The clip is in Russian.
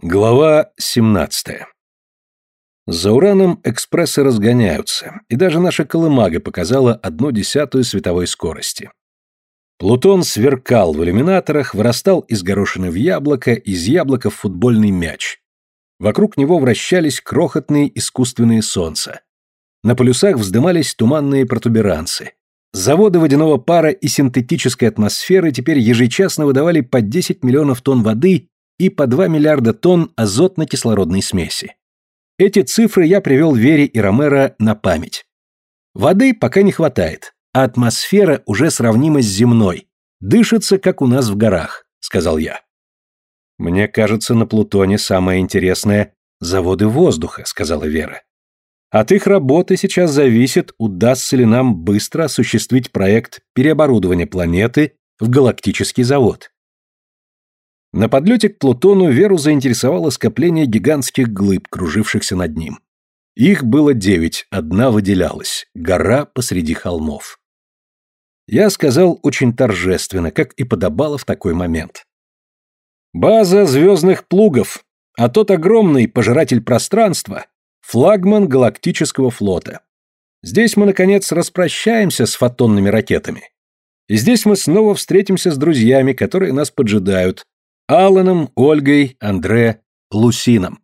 Глава 17. За Ураном экспрессы разгоняются, и даже наша колымага показала одну десятую световой скорости. Плутон сверкал в иллюминаторах, вырастал из горошины в яблоко, из яблока в футбольный мяч. Вокруг него вращались крохотные искусственные солнца. На полюсах вздымались туманные протуберанцы. Заводы водяного пара и синтетической атмосферы теперь ежечасно выдавали по 10 миллионов тонн воды и по 2 миллиарда тонн азотно-кислородной смеси. Эти цифры я привел Вере и Ромеро на память. Воды пока не хватает, а атмосфера уже сравнима с земной. Дышится, как у нас в горах, сказал я. Мне кажется, на Плутоне самое интересное – заводы воздуха, сказала Вера. От их работы сейчас зависит, удастся ли нам быстро осуществить проект переоборудования планеты в галактический завод. На подлете к Плутону Веру заинтересовало скопление гигантских глыб, кружившихся над ним. Их было девять, одна выделялась – гора посреди холмов. Я сказал очень торжественно, как и подобало в такой момент. «База звездных плугов, а тот огромный пожиратель пространства – флагман галактического флота. Здесь мы, наконец, распрощаемся с фотонными ракетами. И здесь мы снова встретимся с друзьями, которые нас поджидают, Алланом, Ольгой, Андре, Лусином.